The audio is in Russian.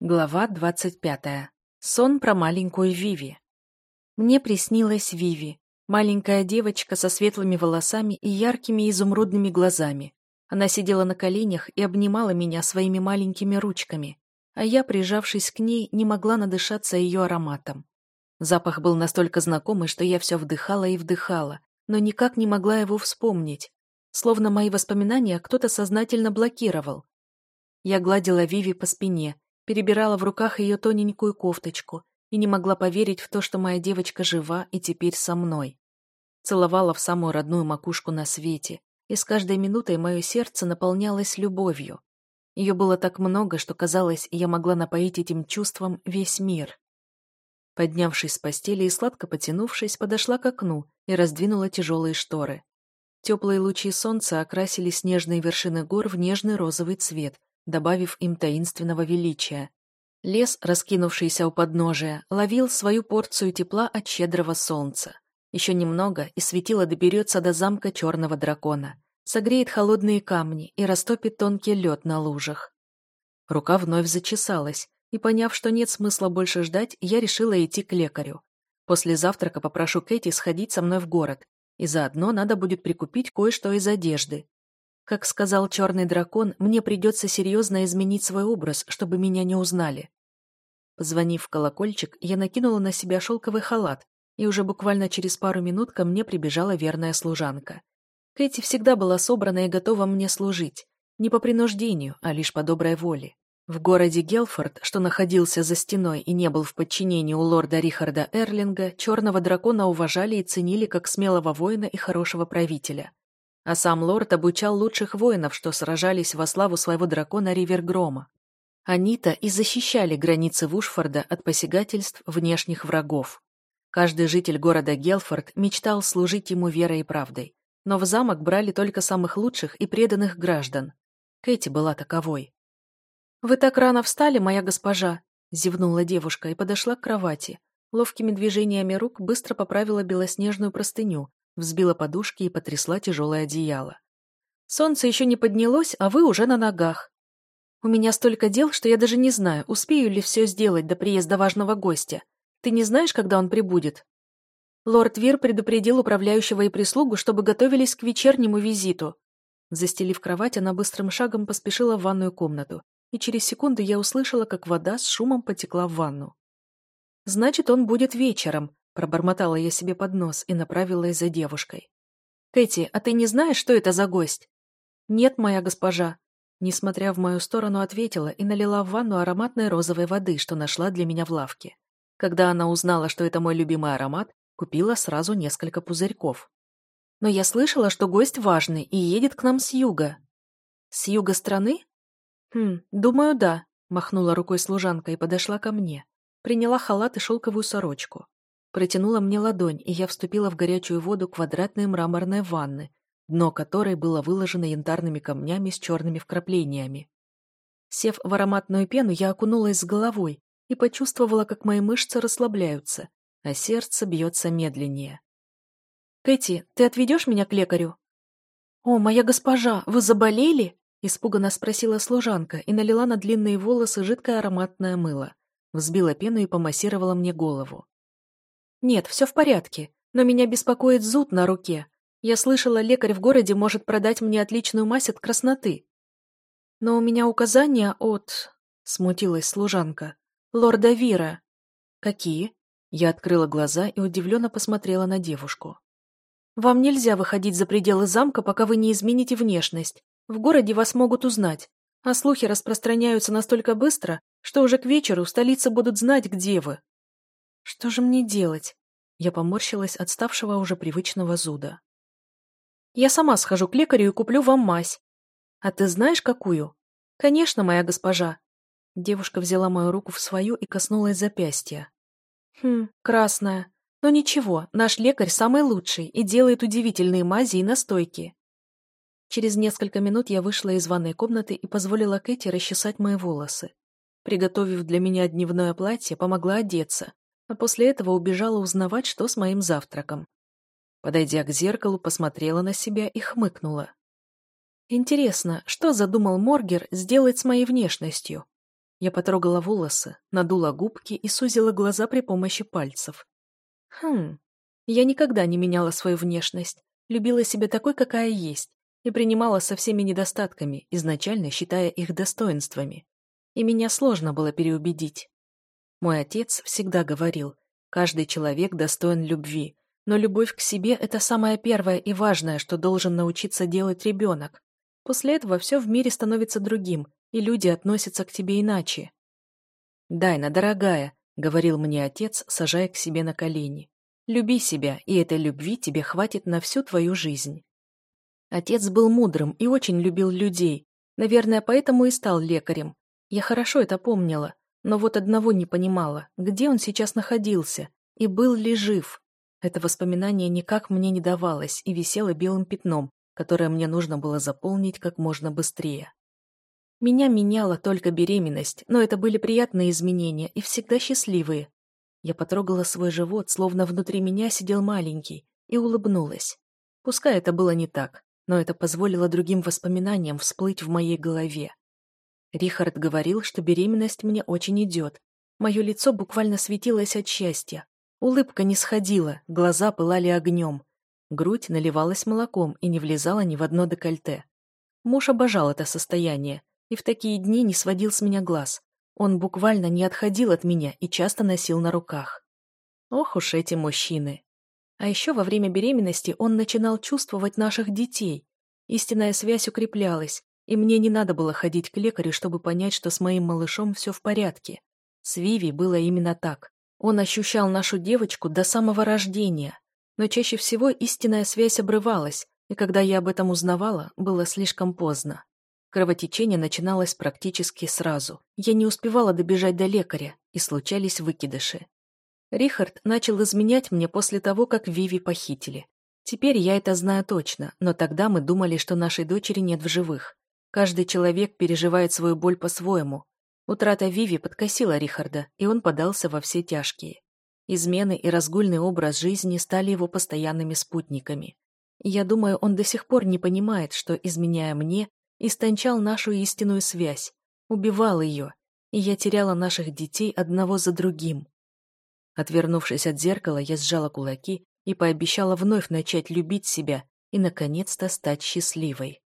Глава двадцать пятая. Сон про маленькую Виви. Мне приснилась Виви, маленькая девочка со светлыми волосами и яркими изумрудными глазами. Она сидела на коленях и обнимала меня своими маленькими ручками, а я, прижавшись к ней, не могла надышаться ее ароматом. Запах был настолько знакомый, что я все вдыхала и вдыхала, но никак не могла его вспомнить, словно мои воспоминания кто-то сознательно блокировал. Я гладила Виви по спине, перебирала в руках ее тоненькую кофточку и не могла поверить в то, что моя девочка жива и теперь со мной. Целовала в самую родную макушку на свете, и с каждой минутой мое сердце наполнялось любовью. Ее было так много, что казалось, я могла напоить этим чувством весь мир. Поднявшись с постели и сладко потянувшись, подошла к окну и раздвинула тяжелые шторы. Теплые лучи солнца окрасили снежные вершины гор в нежный розовый цвет, добавив им таинственного величия. Лес, раскинувшийся у подножия, ловил свою порцию тепла от щедрого солнца. Еще немного, и светило доберется до замка черного дракона, согреет холодные камни и растопит тонкий лед на лужах. Рука вновь зачесалась, и, поняв, что нет смысла больше ждать, я решила идти к лекарю. После завтрака попрошу Кэти сходить со мной в город, и заодно надо будет прикупить кое-что из одежды. Как сказал черный дракон, мне придется серьезно изменить свой образ, чтобы меня не узнали. Позвонив в колокольчик, я накинула на себя шелковый халат, и уже буквально через пару минут ко мне прибежала верная служанка. Кэти всегда была собрана и готова мне служить. Не по принуждению, а лишь по доброй воле. В городе Гелфорд, что находился за стеной и не был в подчинении у лорда Рихарда Эрлинга, черного дракона уважали и ценили как смелого воина и хорошего правителя. А сам лорд обучал лучших воинов, что сражались во славу своего дракона Ривергрома. Они-то и защищали границы Вушфорда от посягательств внешних врагов. Каждый житель города Гелфорд мечтал служить ему верой и правдой. Но в замок брали только самых лучших и преданных граждан. Кэти была таковой. «Вы так рано встали, моя госпожа!» — зевнула девушка и подошла к кровати. Ловкими движениями рук быстро поправила белоснежную простыню, взбила подушки и потрясла тяжелое одеяло. «Солнце еще не поднялось, а вы уже на ногах. У меня столько дел, что я даже не знаю, успею ли все сделать до приезда важного гостя. Ты не знаешь, когда он прибудет?» Лорд Вир предупредил управляющего и прислугу, чтобы готовились к вечернему визиту. Застелив кровать, она быстрым шагом поспешила в ванную комнату, и через секунду я услышала, как вода с шумом потекла в ванну. «Значит, он будет вечером», Пробормотала я себе под нос и направилась за девушкой. «Кэти, а ты не знаешь, что это за гость?» «Нет, моя госпожа». Несмотря в мою сторону, ответила и налила в ванну ароматной розовой воды, что нашла для меня в лавке. Когда она узнала, что это мой любимый аромат, купила сразу несколько пузырьков. «Но я слышала, что гость важный и едет к нам с юга». «С юга страны?» «Хм, думаю, да», — махнула рукой служанка и подошла ко мне. Приняла халат и шелковую сорочку. Протянула мне ладонь, и я вступила в горячую воду квадратной мраморной ванны, дно которой было выложено янтарными камнями с черными вкраплениями. Сев в ароматную пену, я окунулась с головой и почувствовала, как мои мышцы расслабляются, а сердце бьется медленнее. «Кэти, ты отведешь меня к лекарю?» «О, моя госпожа, вы заболели?» — испуганно спросила служанка и налила на длинные волосы жидкое ароматное мыло. Взбила пену и помассировала мне голову. «Нет, все в порядке, но меня беспокоит зуд на руке. Я слышала, лекарь в городе может продать мне отличную мазь от красноты». «Но у меня указания от...» — смутилась служанка. «Лорда Вира». «Какие?» Я открыла глаза и удивленно посмотрела на девушку. «Вам нельзя выходить за пределы замка, пока вы не измените внешность. В городе вас могут узнать, а слухи распространяются настолько быстро, что уже к вечеру в столице будут знать, где вы. Что же мне делать? Я поморщилась от ставшего уже привычного зуда. Я сама схожу к лекарю и куплю вам мазь. А ты знаешь, какую? Конечно, моя госпожа. Девушка взяла мою руку в свою и коснулась запястья. Хм, красная. Но ничего, наш лекарь самый лучший и делает удивительные мази и настойки. Через несколько минут я вышла из ванной комнаты и позволила Кэти расчесать мои волосы. Приготовив для меня дневное платье, помогла одеться, а после этого убежала узнавать, что с моим завтраком. Подойдя к зеркалу, посмотрела на себя и хмыкнула. Интересно, что задумал Моргер сделать с моей внешностью? Я потрогала волосы, надула губки и сузила глаза при помощи пальцев. Хм, я никогда не меняла свою внешность, любила себя такой, какая есть, и принимала со всеми недостатками, изначально считая их достоинствами. И меня сложно было переубедить. Мой отец всегда говорил, каждый человек достоин любви, но любовь к себе – это самое первое и важное, что должен научиться делать ребенок. После этого все в мире становится другим, и люди относятся к тебе иначе. «Дайна, дорогая», — говорил мне отец, сажая к себе на колени, «люби себя, и этой любви тебе хватит на всю твою жизнь». Отец был мудрым и очень любил людей, наверное, поэтому и стал лекарем. Я хорошо это помнила, но вот одного не понимала, где он сейчас находился и был ли жив. Это воспоминание никак мне не давалось и висело белым пятном, которое мне нужно было заполнить как можно быстрее. Меня меняла только беременность, но это были приятные изменения и всегда счастливые. Я потрогала свой живот, словно внутри меня сидел маленький, и улыбнулась. Пускай это было не так, но это позволило другим воспоминаниям всплыть в моей голове. Рихард говорил, что беременность мне очень идет. Мое лицо буквально светилось от счастья. Улыбка не сходила, глаза пылали огнем. Грудь наливалась молоком и не влезала ни в одно декольте. Муж обожал это состояние, и в такие дни не сводил с меня глаз. Он буквально не отходил от меня и часто носил на руках. Ох уж эти мужчины. А еще во время беременности он начинал чувствовать наших детей. Истинная связь укреплялась, и мне не надо было ходить к лекарю, чтобы понять, что с моим малышом все в порядке. С Виви было именно так. Он ощущал нашу девочку до самого рождения, но чаще всего истинная связь обрывалась, и когда я об этом узнавала, было слишком поздно. Кровотечение начиналось практически сразу. Я не успевала добежать до лекаря, и случались выкидыши. Рихард начал изменять мне после того, как Виви похитили. Теперь я это знаю точно, но тогда мы думали, что нашей дочери нет в живых. Каждый человек переживает свою боль по-своему. Утрата Виви подкосила Рихарда, и он подался во все тяжкие. Измены и разгульный образ жизни стали его постоянными спутниками. я думаю, он до сих пор не понимает, что, изменяя мне, истончал нашу истинную связь, убивал ее, и я теряла наших детей одного за другим. Отвернувшись от зеркала, я сжала кулаки и пообещала вновь начать любить себя и, наконец-то, стать счастливой.